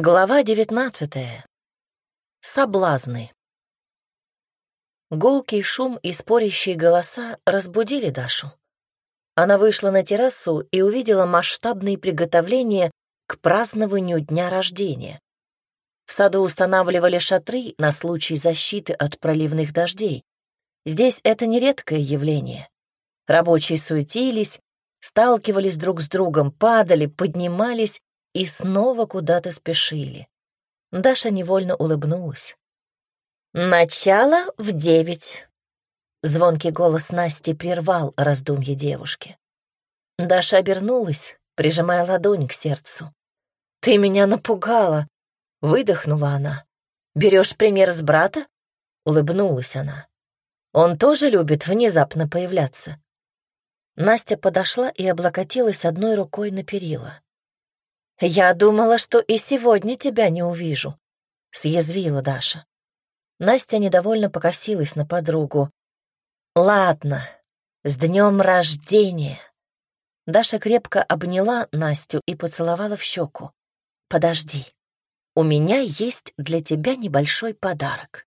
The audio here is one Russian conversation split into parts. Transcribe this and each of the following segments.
Глава девятнадцатая. Соблазны. Гулкий шум и спорящие голоса разбудили Дашу. Она вышла на террасу и увидела масштабные приготовления к празднованию дня рождения. В саду устанавливали шатры на случай защиты от проливных дождей. Здесь это нередкое явление. Рабочие суетились, сталкивались друг с другом, падали, поднимались и снова куда-то спешили. Даша невольно улыбнулась. «Начало в девять», — звонкий голос Насти прервал раздумье девушки. Даша обернулась, прижимая ладонь к сердцу. «Ты меня напугала!» — выдохнула она. «Берешь пример с брата?» — улыбнулась она. «Он тоже любит внезапно появляться». Настя подошла и облокотилась одной рукой на перила. «Я думала, что и сегодня тебя не увижу», — съязвила Даша. Настя недовольно покосилась на подругу. «Ладно, с днем рождения!» Даша крепко обняла Настю и поцеловала в щеку. «Подожди, у меня есть для тебя небольшой подарок».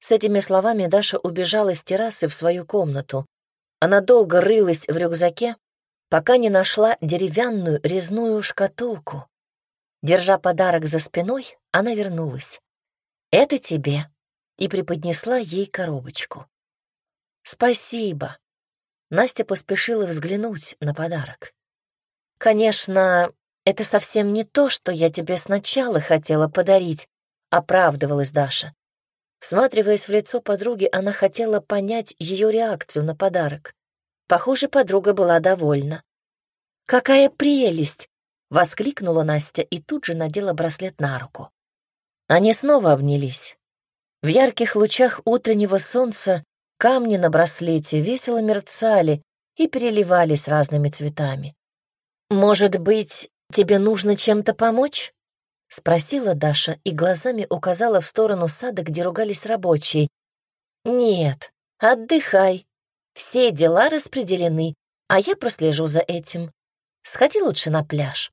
С этими словами Даша убежала с террасы в свою комнату. Она долго рылась в рюкзаке, пока не нашла деревянную резную шкатулку. Держа подарок за спиной, она вернулась. «Это тебе», и преподнесла ей коробочку. «Спасибо». Настя поспешила взглянуть на подарок. «Конечно, это совсем не то, что я тебе сначала хотела подарить», — оправдывалась Даша. Всматриваясь в лицо подруги, она хотела понять ее реакцию на подарок. Похоже, подруга была довольна. «Какая прелесть!» — воскликнула Настя и тут же надела браслет на руку. Они снова обнялись. В ярких лучах утреннего солнца камни на браслете весело мерцали и переливались разными цветами. «Может быть, тебе нужно чем-то помочь?» — спросила Даша и глазами указала в сторону сада, где ругались рабочие. «Нет, отдыхай. Все дела распределены, а я прослежу за этим. Сходи лучше на пляж».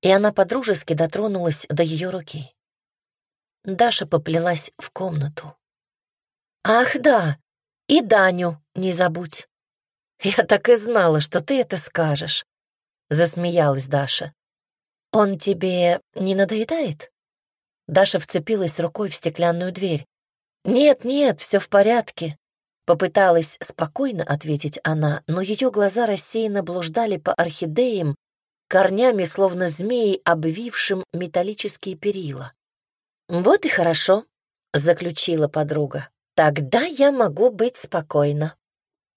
И она подружески дотронулась до ее руки. Даша поплелась в комнату. «Ах, да, и Даню не забудь». «Я так и знала, что ты это скажешь», — засмеялась Даша. «Он тебе не надоедает?» Даша вцепилась рукой в стеклянную дверь. «Нет, нет, все в порядке», — попыталась спокойно ответить она, но ее глаза рассеянно блуждали по орхидеям, корнями, словно змеи, обвившим металлические перила. «Вот и хорошо», — заключила подруга. «Тогда я могу быть спокойна».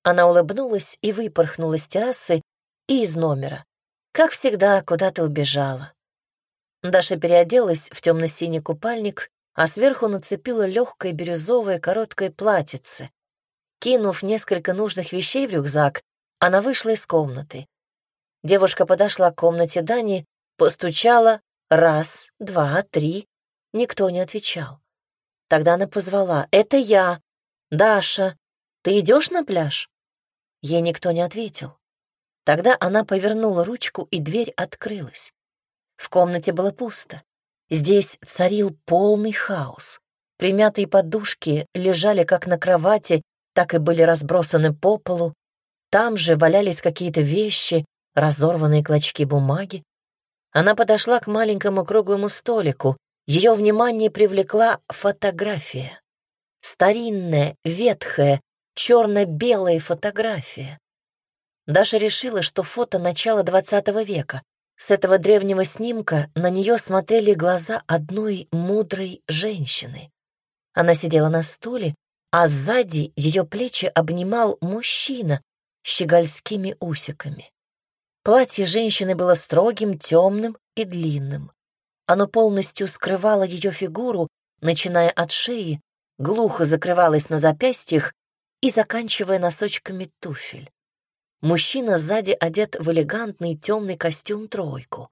Она улыбнулась и выпорхнула с террасы и из номера. Как всегда, куда-то убежала. Даша переоделась в темно-синий купальник, а сверху нацепила легкое бирюзовое короткое платьице. Кинув несколько нужных вещей в рюкзак, она вышла из комнаты. Девушка подошла к комнате Дани, постучала раз, два, три, Никто не отвечал. Тогда она позвала. «Это я. Даша, ты идешь на пляж?» Ей никто не ответил. Тогда она повернула ручку, и дверь открылась. В комнате было пусто. Здесь царил полный хаос. Примятые подушки лежали как на кровати, так и были разбросаны по полу. Там же валялись какие-то вещи, разорванные клочки бумаги. Она подошла к маленькому круглому столику, ее внимание привлекла фотография. Старинная, ветхая, черно-белая фотография. Даша решила, что фото начала XX века. С этого древнего снимка на нее смотрели глаза одной мудрой женщины. Она сидела на стуле, а сзади ее плечи обнимал мужчина с щегольскими усиками. Платье женщины было строгим, темным и длинным. Оно полностью скрывало ее фигуру, начиная от шеи, глухо закрывалось на запястьях и заканчивая носочками туфель. Мужчина сзади одет в элегантный темный костюм-тройку.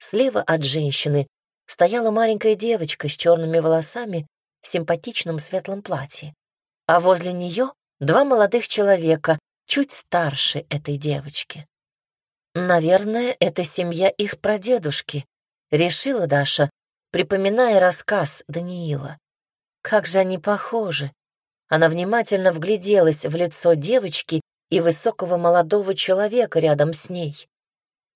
Слева от женщины стояла маленькая девочка с черными волосами в симпатичном светлом платье. А возле нее два молодых человека, чуть старше этой девочки. Наверное, это семья их прадедушки, решила Даша, припоминая рассказ Даниила. Как же они похожи! Она внимательно вгляделась в лицо девочки и высокого молодого человека рядом с ней.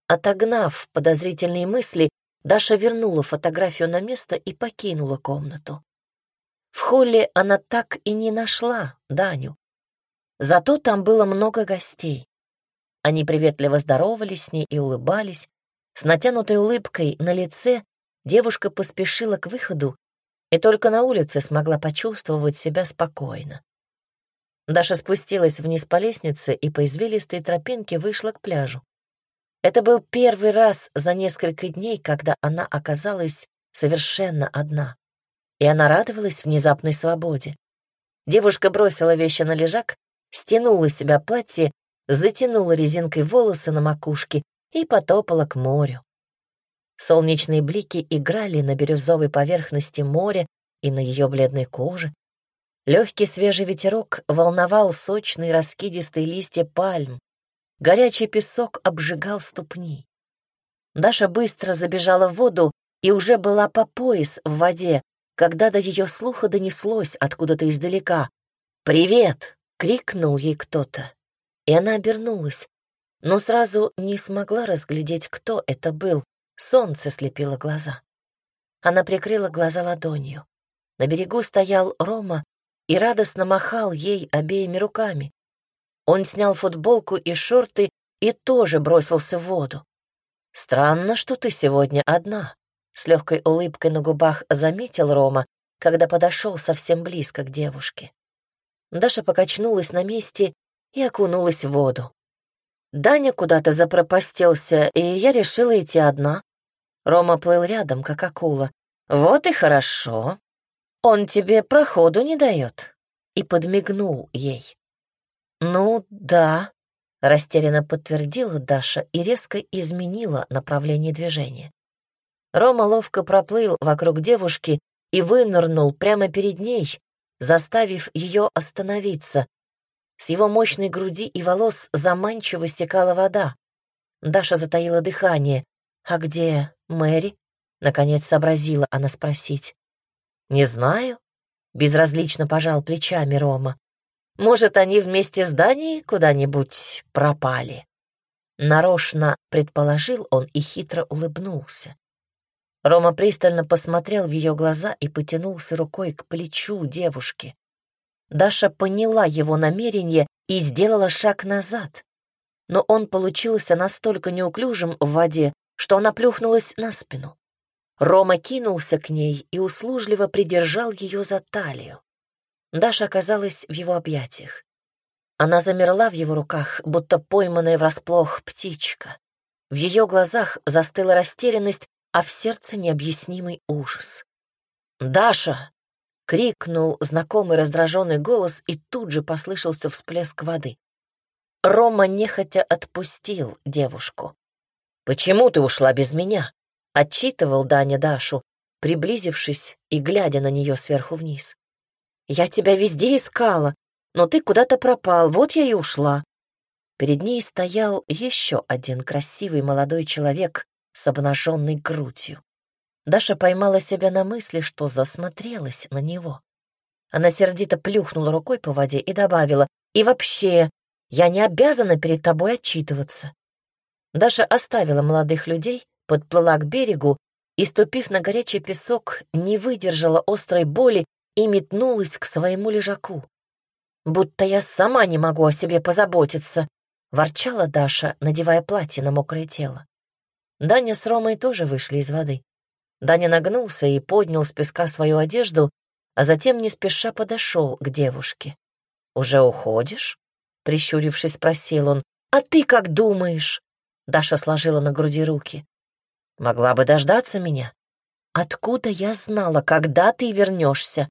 Отогнав подозрительные мысли, Даша вернула фотографию на место и покинула комнату. В холле она так и не нашла Даню. Зато там было много гостей. Они приветливо здоровались с ней и улыбались. С натянутой улыбкой на лице девушка поспешила к выходу и только на улице смогла почувствовать себя спокойно. Даша спустилась вниз по лестнице и по извилистой тропинке вышла к пляжу. Это был первый раз за несколько дней, когда она оказалась совершенно одна. И она радовалась внезапной свободе. Девушка бросила вещи на лежак, стянула с себя платье, затянула резинкой волосы на макушке и потопала к морю. Солнечные блики играли на бирюзовой поверхности моря и на ее бледной коже. Легкий свежий ветерок волновал сочные раскидистые листья пальм. Горячий песок обжигал ступни. Даша быстро забежала в воду и уже была по пояс в воде, когда до ее слуха донеслось откуда-то издалека. «Привет!» — крикнул ей кто-то. И она обернулась, но сразу не смогла разглядеть, кто это был. Солнце слепило глаза. Она прикрыла глаза ладонью. На берегу стоял Рома и радостно махал ей обеими руками. Он снял футболку и шорты и тоже бросился в воду. «Странно, что ты сегодня одна», — с легкой улыбкой на губах заметил Рома, когда подошел совсем близко к девушке. Даша покачнулась на месте и окунулась в воду. Даня куда-то запропастился, и я решила идти одна. Рома плыл рядом, как акула. «Вот и хорошо. Он тебе проходу не дает». И подмигнул ей. «Ну, да», — растерянно подтвердила Даша и резко изменила направление движения. Рома ловко проплыл вокруг девушки и вынырнул прямо перед ней, заставив ее остановиться. С его мощной груди и волос заманчиво стекала вода. Даша затаила дыхание. «А где Мэри?» — наконец сообразила она спросить. «Не знаю», — безразлично пожал плечами Рома. «Может, они вместе с Даней куда-нибудь пропали?» Нарочно предположил он и хитро улыбнулся. Рома пристально посмотрел в ее глаза и потянулся рукой к плечу девушки. Даша поняла его намерение и сделала шаг назад. Но он получился настолько неуклюжим в воде, что она плюхнулась на спину. Рома кинулся к ней и услужливо придержал ее за талию. Даша оказалась в его объятиях. Она замерла в его руках, будто пойманная врасплох птичка. В ее глазах застыла растерянность, а в сердце необъяснимый ужас. «Даша!» — крикнул знакомый раздраженный голос, и тут же послышался всплеск воды. Рома нехотя отпустил девушку. «Почему ты ушла без меня?» — отчитывал Даня Дашу, приблизившись и глядя на нее сверху вниз. «Я тебя везде искала, но ты куда-то пропал, вот я и ушла». Перед ней стоял еще один красивый молодой человек с обнаженной грудью. Даша поймала себя на мысли, что засмотрелась на него. Она сердито плюхнула рукой по воде и добавила, «И вообще, я не обязана перед тобой отчитываться». Даша оставила молодых людей, подплыла к берегу и, ступив на горячий песок, не выдержала острой боли и метнулась к своему лежаку. «Будто я сама не могу о себе позаботиться», — ворчала Даша, надевая платье на мокрое тело. Даня с Ромой тоже вышли из воды. Даня нагнулся и поднял с песка свою одежду, а затем не спеша подошел к девушке. «Уже уходишь?» — прищурившись, спросил он. «А ты как думаешь?» Даша сложила на груди руки. «Могла бы дождаться меня. Откуда я знала, когда ты вернешься?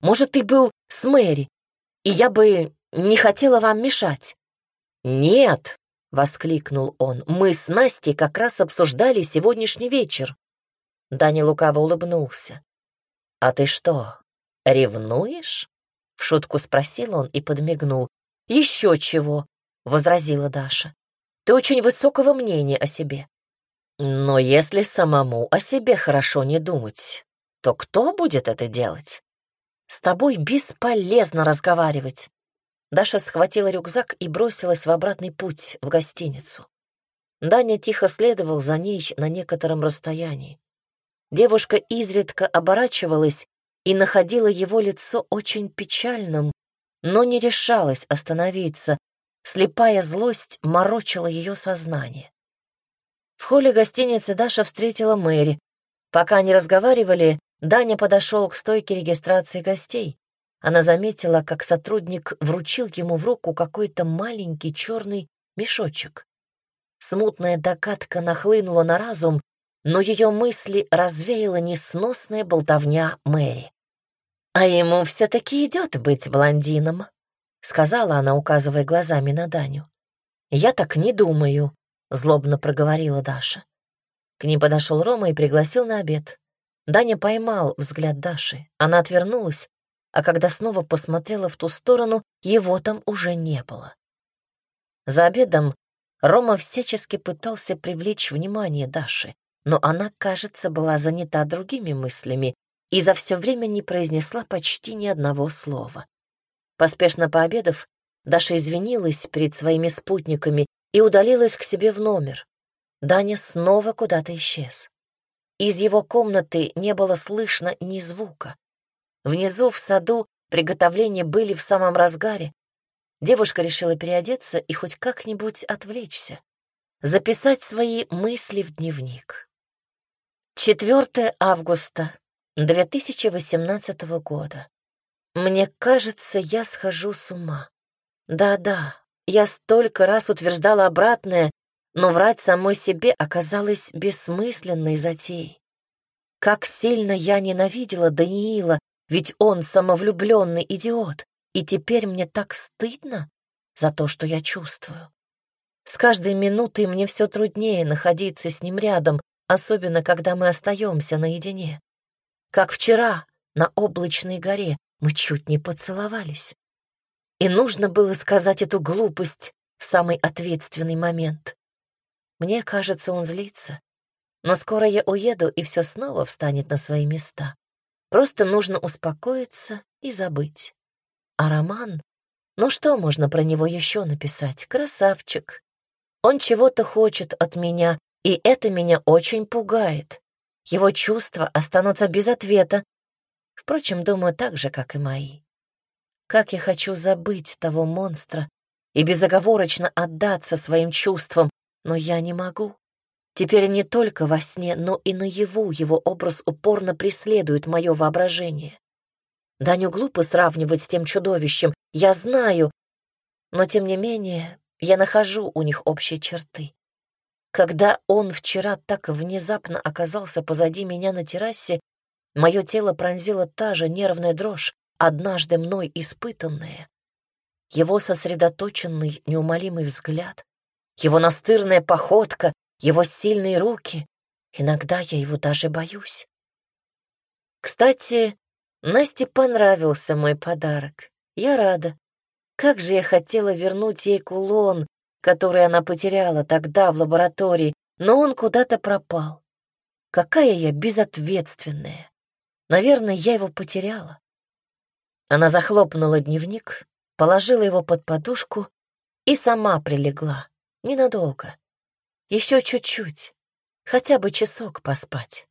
Может, ты был с Мэри, и я бы не хотела вам мешать?» «Нет», — воскликнул он. «Мы с Настей как раз обсуждали сегодняшний вечер». Даня лукаво улыбнулся. «А ты что, ревнуешь?» — в шутку спросил он и подмигнул. «Еще чего?» — возразила Даша. «Ты очень высокого мнения о себе. Но если самому о себе хорошо не думать, то кто будет это делать? С тобой бесполезно разговаривать. Даша схватила рюкзак и бросилась в обратный путь, в гостиницу. Даня тихо следовал за ней на некотором расстоянии. Девушка изредка оборачивалась и находила его лицо очень печальным, но не решалась остановиться. Слепая злость морочила ее сознание. В холле гостиницы Даша встретила Мэри. Пока они разговаривали, Даня подошел к стойке регистрации гостей. Она заметила, как сотрудник вручил ему в руку какой-то маленький черный мешочек. Смутная догадка нахлынула на разум, но ее мысли развеяла несносная болтовня Мэри. «А ему все-таки идет быть блондином», — сказала она, указывая глазами на Даню. «Я так не думаю», — злобно проговорила Даша. К ним подошел Рома и пригласил на обед. Даня поймал взгляд Даши. Она отвернулась, а когда снова посмотрела в ту сторону, его там уже не было. За обедом Рома всячески пытался привлечь внимание Даши, но она, кажется, была занята другими мыслями и за все время не произнесла почти ни одного слова. Поспешно пообедав, Даша извинилась перед своими спутниками и удалилась к себе в номер. Даня снова куда-то исчез. Из его комнаты не было слышно ни звука. Внизу в саду приготовления были в самом разгаре, Девушка решила переодеться и хоть как-нибудь отвлечься, записать свои мысли в дневник. 4 августа 2018 года. Мне кажется, я схожу с ума. Да-да, я столько раз утверждала обратное, но врать самой себе оказалось бессмысленной затеей. Как сильно я ненавидела Даниила, ведь он самовлюбленный идиот. И теперь мне так стыдно за то, что я чувствую. С каждой минутой мне все труднее находиться с ним рядом, особенно когда мы остаемся наедине. Как вчера на облачной горе мы чуть не поцеловались. И нужно было сказать эту глупость в самый ответственный момент. Мне кажется, он злится. Но скоро я уеду, и все снова встанет на свои места. Просто нужно успокоиться и забыть. А роман? Ну что можно про него еще написать? Красавчик. Он чего-то хочет от меня, и это меня очень пугает. Его чувства останутся без ответа. Впрочем, думаю, так же, как и мои. Как я хочу забыть того монстра и безоговорочно отдаться своим чувствам, но я не могу. Теперь не только во сне, но и наяву его образ упорно преследует мое воображение. Даню глупо сравнивать с тем чудовищем, я знаю, но тем не менее я нахожу у них общие черты. Когда он вчера так внезапно оказался позади меня на террасе, мое тело пронзила та же нервная дрожь, однажды мной испытанная. Его сосредоточенный, неумолимый взгляд, его настырная походка, его сильные руки. Иногда я его даже боюсь. Кстати, Насте понравился мой подарок. Я рада. Как же я хотела вернуть ей кулон, который она потеряла тогда в лаборатории, но он куда-то пропал. Какая я безответственная. Наверное, я его потеряла. Она захлопнула дневник, положила его под подушку и сама прилегла. Ненадолго. Еще чуть-чуть. Хотя бы часок поспать.